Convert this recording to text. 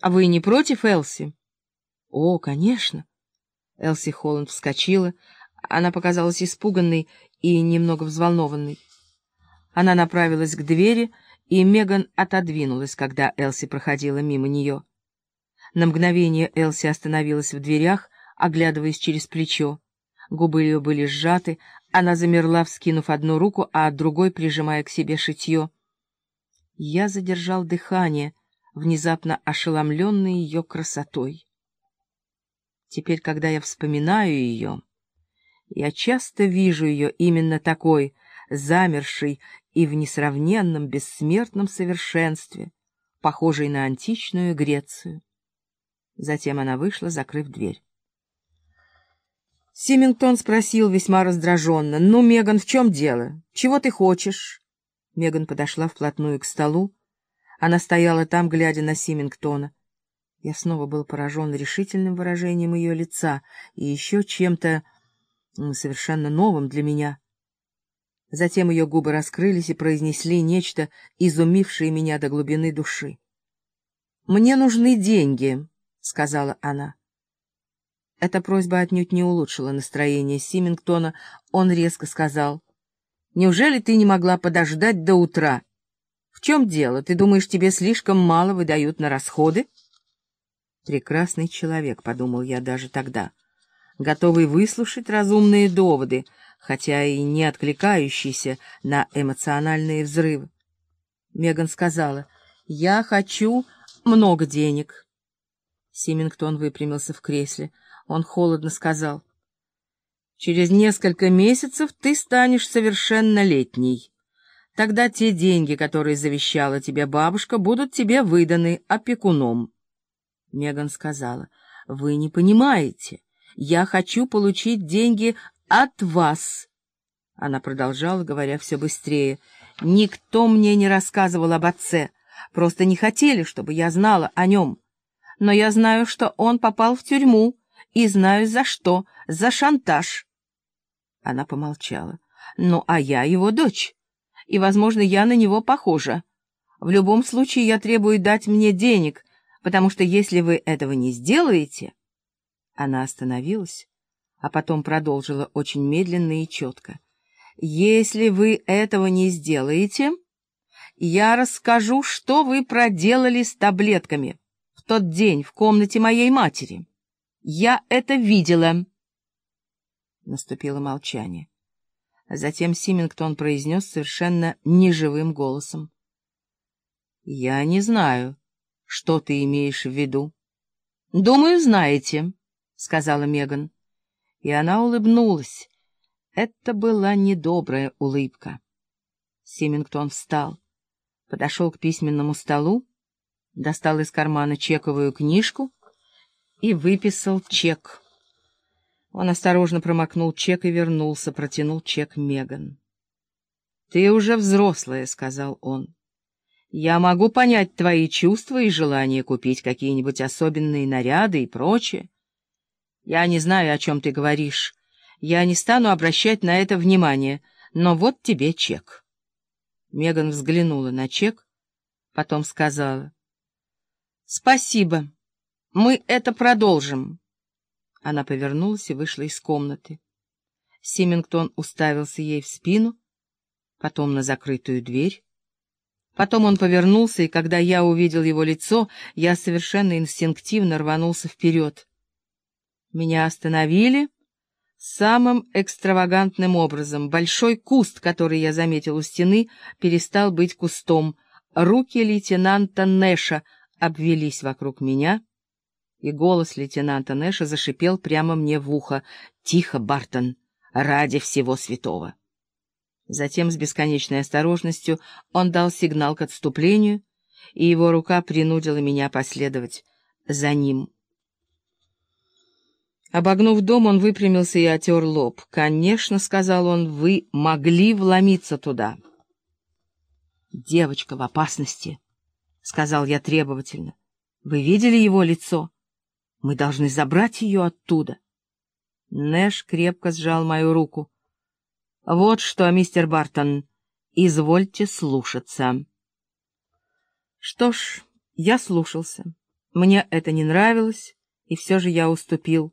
А вы не против, Элси? О, конечно. Элси Холланд вскочила. Она показалась испуганной и немного взволнованной. Она направилась к двери, и Меган отодвинулась, когда Элси проходила мимо нее. На мгновение Элси остановилась в дверях, оглядываясь через плечо. Губы ее были сжаты, она замерла, вскинув одну руку, а другой прижимая к себе шитье. Я задержал дыхание, внезапно ошеломленный ее красотой. Теперь, когда я вспоминаю ее, я часто вижу ее именно такой, замершей и в несравненном бессмертном совершенстве, похожей на античную Грецию. Затем она вышла, закрыв дверь. Симингтон спросил весьма раздраженно. «Ну, Меган, в чем дело? Чего ты хочешь?» Меган подошла вплотную к столу. Она стояла там, глядя на Симингтона. Я снова был поражен решительным выражением ее лица и еще чем-то совершенно новым для меня. Затем ее губы раскрылись и произнесли нечто, изумившее меня до глубины души. «Мне нужны деньги», — сказала она. Эта просьба отнюдь не улучшила настроение Симингтона. Он резко сказал, «Неужели ты не могла подождать до утра? В чем дело? Ты думаешь, тебе слишком мало выдают на расходы?» «Прекрасный человек», — подумал я даже тогда, готовый выслушать разумные доводы, хотя и не откликающийся на эмоциональные взрывы. Меган сказала, «Я хочу много денег». Симингтон выпрямился в кресле — он холодно сказал. «Через несколько месяцев ты станешь совершеннолетней. Тогда те деньги, которые завещала тебе бабушка, будут тебе выданы опекуном». Меган сказала, «Вы не понимаете. Я хочу получить деньги от вас». Она продолжала, говоря все быстрее. «Никто мне не рассказывал об отце. Просто не хотели, чтобы я знала о нем. Но я знаю, что он попал в тюрьму, и знаю за что, за шантаж. Она помолчала. Ну, а я его дочь, и, возможно, я на него похожа. В любом случае я требую дать мне денег, потому что если вы этого не сделаете... Она остановилась, а потом продолжила очень медленно и четко. «Если вы этого не сделаете, я расскажу, что вы проделали с таблетками в тот день в комнате моей матери». Я это видела. Наступило молчание. Затем Симингтон произнес совершенно неживым голосом. — Я не знаю, что ты имеешь в виду. — Думаю, знаете, — сказала Меган. И она улыбнулась. Это была недобрая улыбка. Симингтон встал, подошел к письменному столу, достал из кармана чековую книжку и выписал чек. Он осторожно промокнул чек и вернулся, протянул чек Меган. — Ты уже взрослая, — сказал он. — Я могу понять твои чувства и желание купить какие-нибудь особенные наряды и прочее. Я не знаю, о чем ты говоришь. Я не стану обращать на это внимание, но вот тебе чек. Меган взглянула на чек, потом сказала. — Спасибо. Мы это продолжим. Она повернулась и вышла из комнаты. Симингтон уставился ей в спину, потом на закрытую дверь. Потом он повернулся, и когда я увидел его лицо, я совершенно инстинктивно рванулся вперед. Меня остановили самым экстравагантным образом. Большой куст, который я заметил у стены, перестал быть кустом. Руки лейтенанта Нэша обвелись вокруг меня — и голос лейтенанта Нэша зашипел прямо мне в ухо. «Тихо, Бартон! Ради всего святого!» Затем с бесконечной осторожностью он дал сигнал к отступлению, и его рука принудила меня последовать за ним. Обогнув дом, он выпрямился и отер лоб. «Конечно, — сказал он, — вы могли вломиться туда». «Девочка в опасности», — сказал я требовательно. «Вы видели его лицо?» Мы должны забрать ее оттуда. Нэш крепко сжал мою руку. — Вот что, мистер Бартон, извольте слушаться. Что ж, я слушался. Мне это не нравилось, и все же я уступил.